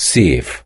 safe